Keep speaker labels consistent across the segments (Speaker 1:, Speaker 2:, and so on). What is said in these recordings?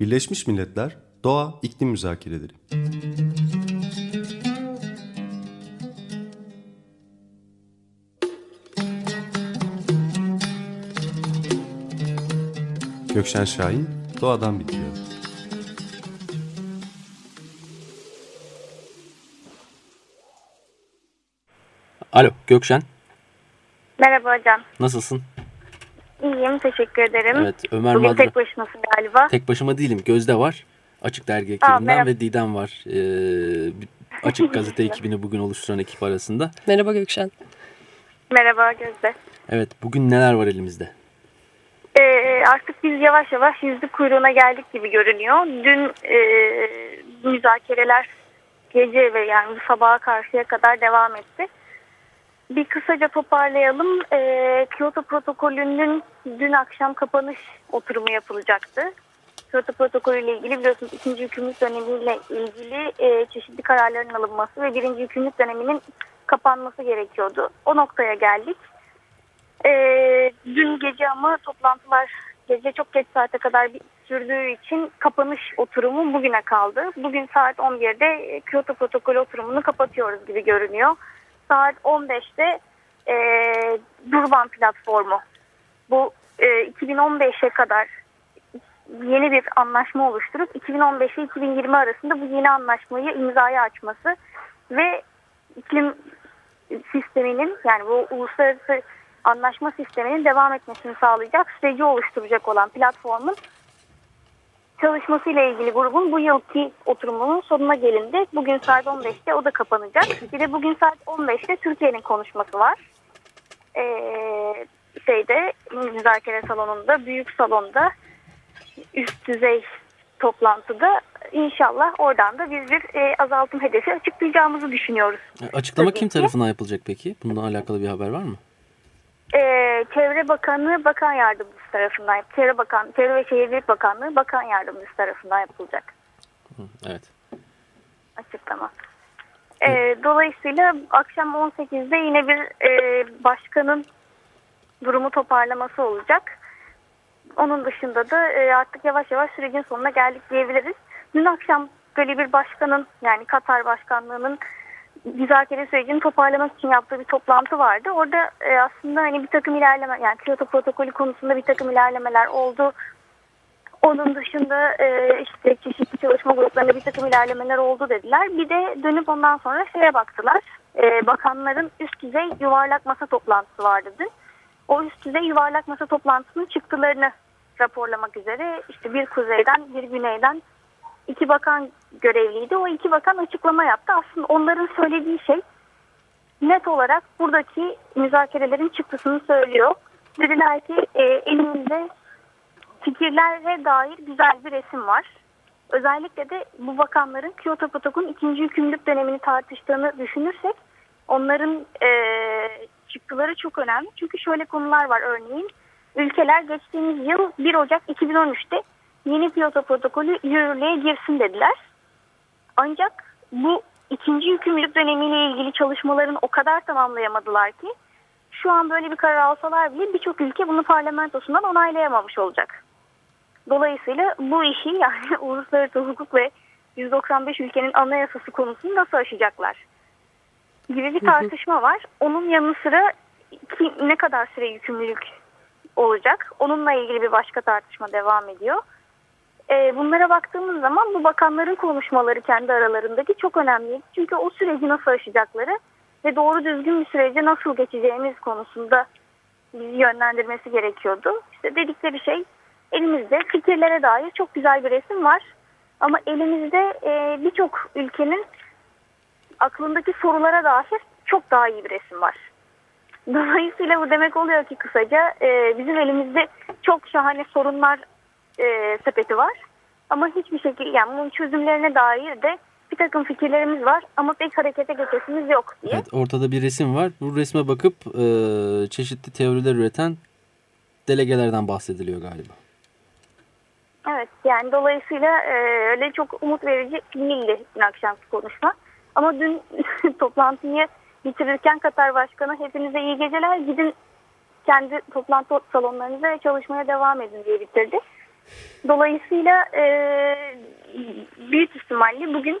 Speaker 1: Birleşmiş Milletler Doğa İklim Müzakereleri Gökşen Şahin Doğadan Bitiyor
Speaker 2: Alo Gökşen.
Speaker 3: Merhaba hocam.
Speaker 2: Nasılsın?
Speaker 3: İyiyim teşekkür ederim.
Speaker 2: Evet Ömer
Speaker 3: Bugün
Speaker 2: Madra.
Speaker 3: tek başınasın galiba.
Speaker 2: Tek başıma değilim. Gözde var. Açık Dergi ekibinden ve Didem var. Ee, Açık Gazete ekibini bugün oluşturan ekip arasında.
Speaker 4: Merhaba Gökşen.
Speaker 3: Merhaba Gözde.
Speaker 2: Evet bugün neler var elimizde?
Speaker 3: Ee, artık biz yavaş yavaş yüzlük kuyruğuna geldik gibi görünüyor. Dün e, müzakereler gece ve yani sabaha karşıya kadar devam etti. Bir kısaca toparlayalım. Ee, Kyoto protokolünün dün akşam kapanış oturumu yapılacaktı. Kyoto protokolü ile ilgili biliyorsunuz ikinci hükümlük dönemiyle ilgili e, çeşitli kararların alınması ve birinci hükümlük döneminin kapanması gerekiyordu. O noktaya geldik. Ee, dün gece ama toplantılar gece çok geç saate kadar sürdüğü için kapanış oturumu bugüne kaldı. Bugün saat 11'de Kyoto protokolü oturumunu kapatıyoruz gibi görünüyor. Saat 15'te e, Durban platformu. Bu e, 2015'e kadar yeni bir anlaşma oluşturup 2015 ile 2020 arasında bu yeni anlaşmayı imzaya açması ve iklim sisteminin yani bu uluslararası anlaşma sisteminin devam etmesini sağlayacak süreci oluşturacak olan platformun çalışmasıyla ilgili grubun bu yılki oturumunun sonuna gelindi. Bugün saat 15'te o da kapanacak. Bir de bugün saat 15'te Türkiye'nin konuşması var. Ee, şeyde müzakere salonunda, büyük salonda üst düzey toplantıda inşallah oradan da biz bir e, azaltım hedefi açıklayacağımızı düşünüyoruz.
Speaker 2: Açıklama
Speaker 3: Tabii
Speaker 2: kim
Speaker 3: ki.
Speaker 2: tarafından yapılacak peki? Bununla alakalı bir haber var mı?
Speaker 3: Ee, Çevre Bakanlığı Bakan Yardımcısı tarafından, Çevre Bakan, Çevre ve Şehircilik Bakanlığı Bakan Yardımcısı tarafından yapılacak
Speaker 2: evet.
Speaker 3: açıklama. Ee, dolayısıyla akşam 18'de yine bir e, başkanın durumu toparlaması olacak. Onun dışında da e, artık yavaş yavaş sürecin sonuna geldik diyebiliriz. Dün akşam böyle bir başkanın yani Katar Başkanlığı'nın müzakere sürecini toparlamak için yaptığı bir toplantı vardı. Orada e, aslında hani bir takım ilerleme yani Kyoto protokolü konusunda bir takım ilerlemeler oldu. Onun dışında e, işte çeşitli çalışma gruplarında bir takım ilerlemeler oldu dediler. Bir de dönüp ondan sonra şeye baktılar. E, bakanların üst düzey yuvarlak masa toplantısı vardı dün. O üst düzey yuvarlak masa toplantısının çıktılarını raporlamak üzere işte bir kuzeyden bir güneyden iki bakan görevliydi. O iki bakan açıklama yaptı. Aslında onların söylediği şey net olarak buradaki müzakerelerin çıktısını söylüyor. Dediler ki e, elimizde fikirlere dair güzel bir resim var. Özellikle de bu bakanların Kyoto Protokolü'nün ikinci hükümlülük dönemini tartıştığını düşünürsek onların e, çıktıları çok önemli. Çünkü şöyle konular var örneğin. Ülkeler geçtiğimiz yıl 1 Ocak 2013'te yeni Kyoto Protokolü yürürlüğe girsin dediler. Ancak bu ikinci yükümlülük dönemiyle ilgili çalışmaların o kadar tamamlayamadılar ki şu an böyle bir karar alsalar bile birçok ülke bunu parlamentosundan onaylayamamış olacak. Dolayısıyla bu işi yani uluslararası hukuk ve 195 ülkenin anayasası konusunu nasıl aşacaklar gibi bir tartışma var. Onun yanı sıra ki ne kadar süre yükümlülük olacak onunla ilgili bir başka tartışma devam ediyor. E, bunlara baktığımız zaman bu bakanların konuşmaları kendi aralarındaki çok önemli. Çünkü o süreci nasıl aşacakları ve doğru düzgün bir sürece nasıl geçeceğimiz konusunda bizi yönlendirmesi gerekiyordu. İşte dedikleri şey elimizde fikirlere dair çok güzel bir resim var. Ama elimizde e, birçok ülkenin aklındaki sorulara dair çok daha iyi bir resim var. Dolayısıyla bu demek oluyor ki kısaca e, bizim elimizde çok şahane sorunlar e, sepeti var. Ama hiçbir şekilde yani bunun çözümlerine dair de bir takım fikirlerimiz var ama pek harekete geçesimiz yok diye.
Speaker 2: Evet, ortada bir resim var. Bu resme bakıp e, çeşitli teoriler üreten delegelerden bahsediliyor galiba.
Speaker 3: Evet yani dolayısıyla e, öyle çok umut verici değildi dün akşamki konuşma. Ama dün toplantıyı bitirirken Katar Başkanı hepinize iyi geceler gidin kendi toplantı salonlarınıza ve çalışmaya devam edin diye bitirdi. Dolayısıyla e, büyük ihtimalle bugün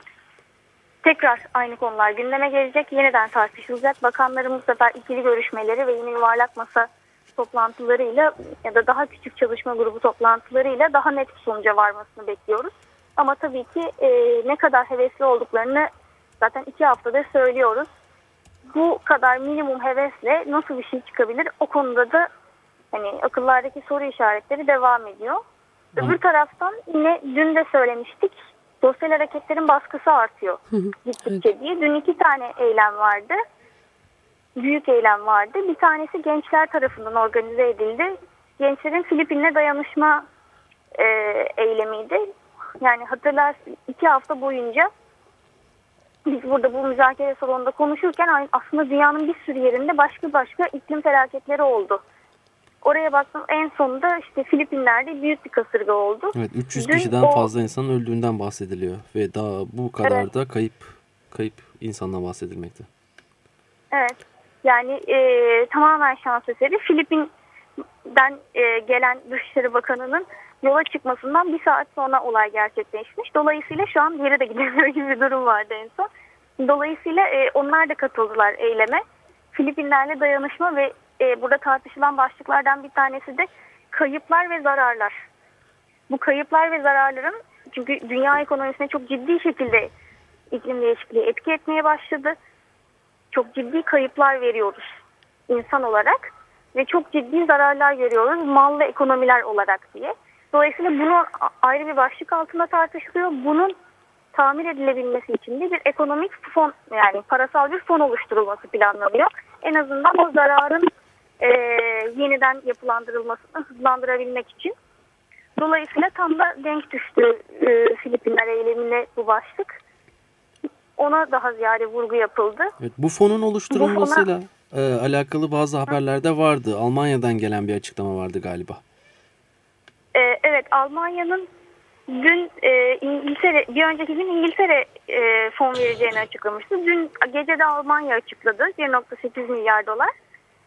Speaker 3: tekrar aynı konular gündeme gelecek. Yeniden tartışılacak. Bakanların bu sefer ikili görüşmeleri ve yeni yuvarlak masa toplantılarıyla ya da daha küçük çalışma grubu toplantılarıyla daha net bir sonuca varmasını bekliyoruz. Ama tabii ki e, ne kadar hevesli olduklarını zaten iki haftadır söylüyoruz. Bu kadar minimum hevesle nasıl bir şey çıkabilir o konuda da hani akıllardaki soru işaretleri devam ediyor. Öbür taraftan yine dün de söylemiştik sosyal hareketlerin baskısı artıyor gittikçe diye. Dün iki tane eylem vardı. Büyük eylem vardı. Bir tanesi gençler tarafından organize edildi. Gençlerin Filipin'le dayanışma e, eylemiydi. Yani hatırlarsın iki hafta boyunca biz burada bu müzakere salonunda konuşurken aslında dünyanın bir sürü yerinde başka başka iklim felaketleri oldu. Oraya baktım en sonunda işte Filipinler'de büyük bir kasırga oldu.
Speaker 2: Evet 300 Dün kişiden o... fazla insanın öldüğünden bahsediliyor ve daha bu kadar evet. da kayıp kayıp insandan bahsedilmekte.
Speaker 3: Evet yani e, tamamen şans eseri Filipin'den e, gelen Dışişleri Bakanı'nın yola çıkmasından bir saat sonra olay gerçekleşmiş. Dolayısıyla şu an yere de gidemiyor gibi bir durum vardı en son. Dolayısıyla e, onlar da katıldılar eyleme. Filipinlerle dayanışma ve e, burada tartışılan başlıklardan bir tanesi de kayıplar ve zararlar. Bu kayıplar ve zararların çünkü dünya ekonomisine çok ciddi şekilde iklim değişikliği etki etmeye başladı. Çok ciddi kayıplar veriyoruz insan olarak ve çok ciddi zararlar görüyoruz mal ve ekonomiler olarak diye. Dolayısıyla bunu ayrı bir başlık altında tartışılıyor. Bunun tamir edilebilmesi için de bir ekonomik fon yani parasal bir fon oluşturulması planlanıyor. En azından o zararın e, yeniden yapılandırılmasını hızlandırabilmek için. Dolayısıyla tam da denk düştü e, Filipinler eylemine bu başlık. Ona daha ziyade vurgu yapıldı.
Speaker 2: Evet, bu fonun oluşturulmasıyla bu fona... e, alakalı bazı haberlerde vardı. Almanya'dan gelen bir açıklama vardı galiba.
Speaker 3: E, evet Almanya'nın dün e, İngiltere bir önceki gün İngiltere e, fon vereceğini açıklamıştı. Dün gece de Almanya açıkladı 1.8 milyar dolar.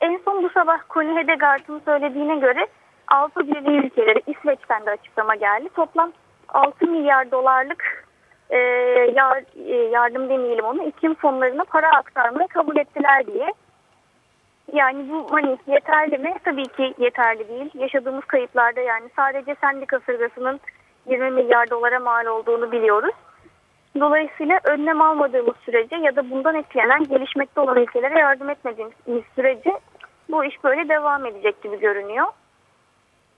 Speaker 3: En son bu sabah Connie Hedegaard'ın söylediğine göre Avrupa Birliği ülkeleri İsveç'ten de açıklama geldi. Toplam 6 milyar dolarlık e, yar, e, yardım demeyelim onu iklim fonlarına para aktarmayı kabul ettiler diye. Yani bu hani yeterli mi? Tabii ki yeterli değil. Yaşadığımız kayıplarda yani sadece Sandy kasırgasının 20 milyar dolara mal olduğunu biliyoruz. Dolayısıyla önlem almadığımız sürece ya da bundan etkilenen gelişmekte olan ülkelere yardım etmediğimiz sürece bu iş böyle devam edecek gibi görünüyor.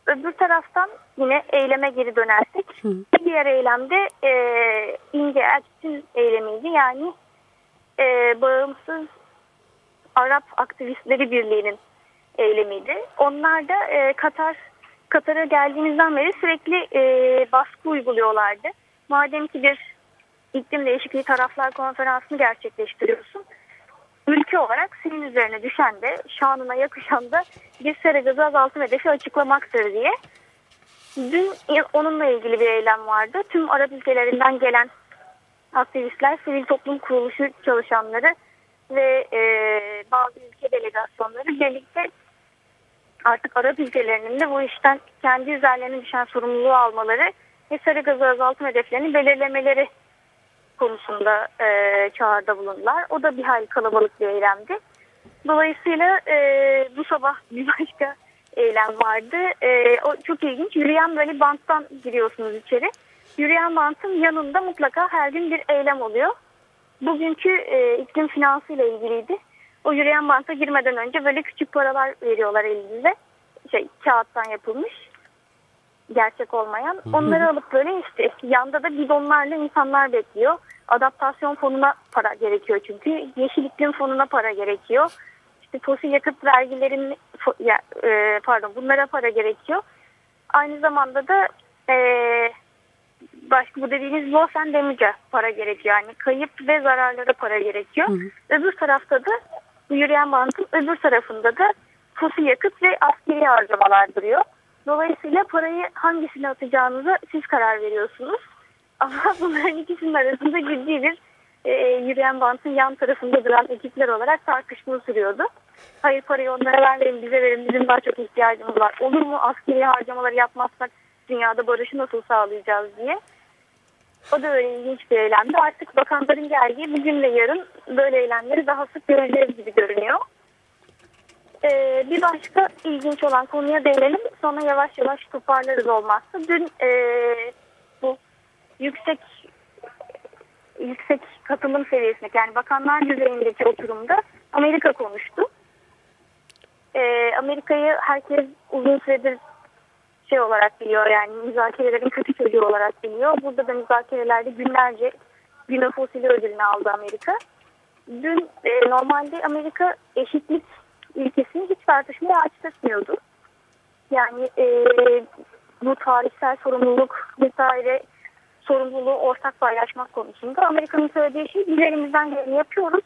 Speaker 3: Öbür taraftan yine eyleme geri dönersek Hı. diğer eylemde e, İnce Elçin eylemiydi. Yani e, bağımsız Arap Aktivistleri Birliği'nin eylemiydi. Onlar da e, Katar Katar'a geldiğimizden beri sürekli e, baskı uyguluyorlardı. Madem ki bir iklim değişikliği taraflar konferansını gerçekleştiriyorsun. Ülke olarak senin üzerine düşen de şanına yakışan da bir sera gazı azaltım hedefi açıklamaktır diye. Dün onunla ilgili bir eylem vardı. Tüm Arap ülkelerinden gelen aktivistler, sivil toplum kuruluşu çalışanları ve e, bazı ülke delegasyonları birlikte artık Arap ülkelerinin de bu işten kendi üzerlerine düşen sorumluluğu almaları ve sarı gazı azaltım hedeflerini belirlemeleri konusunda e, çağrıda bulundular. O da bir hayli kalabalık bir eylemdi. Dolayısıyla e, bu sabah bir başka eylem vardı. E, o çok ilginç. Yürüyen böyle banttan giriyorsunuz içeri. Yürüyen bantın yanında mutlaka her gün bir eylem oluyor. Bugünkü e, iklim finansı ile ilgiliydi. O yürüyen banta girmeden önce böyle küçük paralar veriyorlar elinize. Şey kağıttan yapılmış. Gerçek olmayan. Onları alıp böyle işte yanda da bidonlarla insanlar bekliyor. Adaptasyon fonuna para gerekiyor çünkü. Yeşil iklim fonuna para gerekiyor. İşte fosil yakıt vergilerin e, pardon bunlara para gerekiyor. Aynı zamanda da e, başka bu dediğiniz loss and damage'a para gerekiyor. Yani kayıp ve zararlara para gerekiyor. Hı hı. Öbür tarafta da bu yürüyen bantın öbür tarafında da fosil yakıt ve askeri harcamalar duruyor. Dolayısıyla parayı hangisine atacağınıza siz karar veriyorsunuz. Ama bunların ikisinin arasında ciddi bir e, yürüyen bantın yan tarafında duran ekipler olarak tartışma sürüyordu. Hayır parayı onlara vermeyin bize verin bizim daha çok ihtiyacımız var. Olur mu askeri harcamaları yapmazsak dünyada barışı nasıl sağlayacağız diye. O da öyle ilginç bir eylemdi. Artık bakanların geldiği bugün ve yarın böyle eylemleri daha sık göreceğiz gibi görünüyor. Ee, bir başka ilginç olan konuya değinelim. Sonra yavaş yavaş toparlarız olmazsa. Dün e, yüksek yüksek katılım seviyesindeki yani bakanlar düzeyindeki oturumda Amerika konuştu. Ee, Amerika'yı herkes uzun süredir şey olarak biliyor yani müzakerelerin kötü çocuğu olarak biliyor. Burada da müzakerelerde günlerce Güney Fosili ödülünü aldı Amerika. Dün e, normalde Amerika eşitlik ilkesini hiç tartışmaya açtırmıyordu. Yani e, bu tarihsel sorumluluk vesaire sorumluluğu ortak paylaşmak konusunda Amerika'nın söylediği şey biz elimizden geleni yapıyoruz.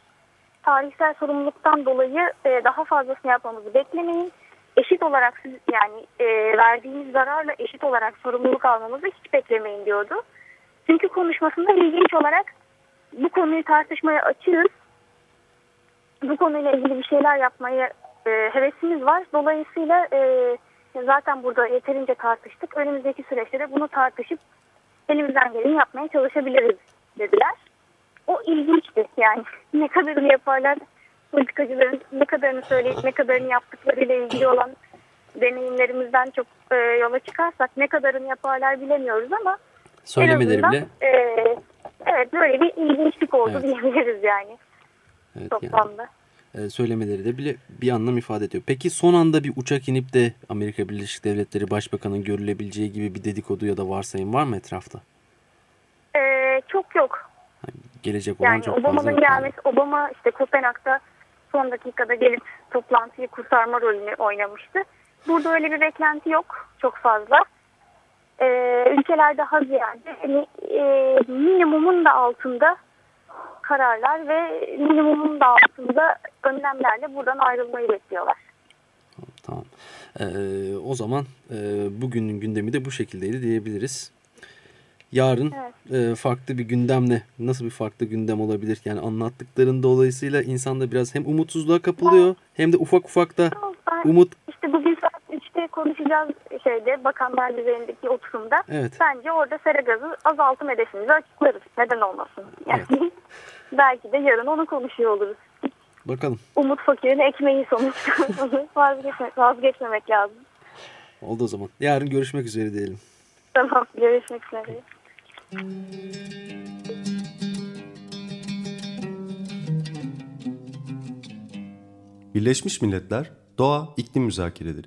Speaker 3: Tarihsel sorumluluktan dolayı e, daha fazlasını yapmamızı beklemeyin. Eşit olarak siz yani e, verdiğimiz zararla eşit olarak sorumluluk almamızı hiç beklemeyin diyordu. Çünkü konuşmasında ilginç olarak bu konuyu tartışmaya açığız. Bu konuyla ilgili bir şeyler yapmaya e, hevesimiz var. Dolayısıyla e, zaten burada yeterince tartıştık. Önümüzdeki süreçte de bunu tartışıp elimizden geleni yapmaya çalışabiliriz dediler. O ilginçti yani ne kadarını yaparlar politikacıların ne kadarını söyleyip ne kadarını yaptıklarıyla ilgili olan deneyimlerimizden çok e, yola çıkarsak ne kadarını yaparlar bilemiyoruz ama
Speaker 2: Söylemeleri bile.
Speaker 3: E, evet böyle bir ilginçlik oldu
Speaker 2: Evet.
Speaker 3: diyebiliriz yani
Speaker 2: Evet,
Speaker 3: toplamda.
Speaker 2: yani, söylemeleri de bile bir anlam ifade ediyor. Peki son anda bir uçak inip de Amerika Birleşik Devletleri Başbakanı'nın görülebileceği gibi bir dedikodu ya da varsayım var mı etrafta?
Speaker 3: E, çok yok.
Speaker 2: Hani gelecek olan
Speaker 3: Yani
Speaker 2: çok fazla
Speaker 3: Obama'nın
Speaker 2: yok.
Speaker 3: gelmesi, Obama işte Kopenhag'da son dakikada gelip toplantıyı kurtarma rolünü oynamıştı. Burada öyle bir beklenti yok çok fazla. Ee, ülkeler daha ziyade hani, e, minimumun da altında kararlar ve minimumun da altında önlemlerle buradan ayrılmayı bekliyorlar.
Speaker 2: Tamam. Ee, o zaman e, bugünün gündemi de bu şekildeydi diyebiliriz. Yarın e, farklı bir gündemle nasıl bir farklı gündem olabilir? Yani anlattıkların dolayısıyla insan da biraz hem umutsuzluğa kapılıyor hem de ufak ufak da
Speaker 3: Ben
Speaker 2: umut
Speaker 3: işte bugün saat 3'te konuşacağız şeyde bakanlar düzeyindeki oturumda.
Speaker 2: Evet.
Speaker 3: Bence orada sera gazı azaltım hedefimizi açıklarız. Neden olmasın? Yani belki de yarın onu konuşuyor oluruz.
Speaker 2: bakalım.
Speaker 3: Umut fakirin ekmeği sonuçta. Onu vazgeçmek, vazgeçmemek lazım.
Speaker 2: Oldu o zaman. Yarın görüşmek üzere diyelim.
Speaker 3: Tamam görüşmek üzere.
Speaker 1: Birleşmiş Milletler Doğa İklim Müzakereleri